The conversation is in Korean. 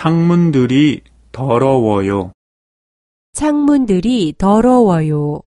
창문들이 더러워요. 창문들이 더러워요.